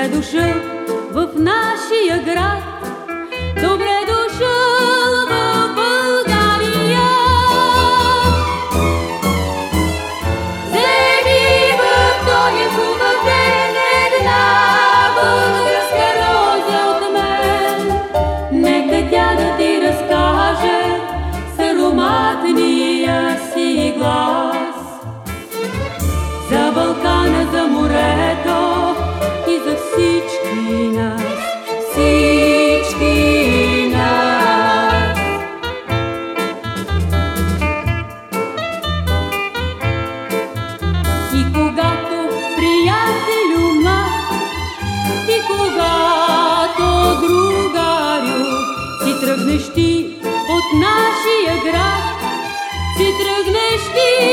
Добре дошъл в нашия град, добре дошъл в България. Земи в този хубав ден една българска роза от мен. Нека тя да ти разкаже с ароматния си глас. be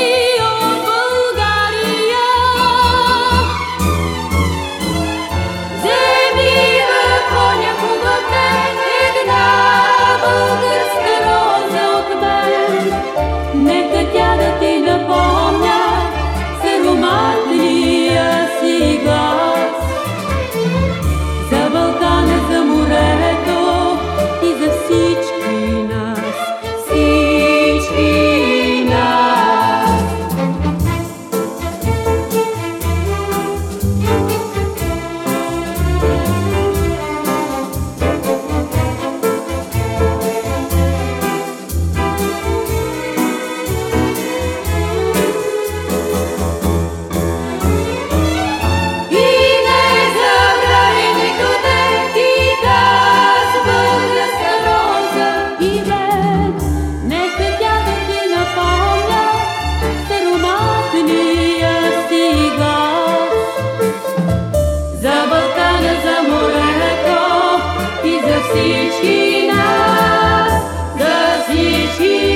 is here.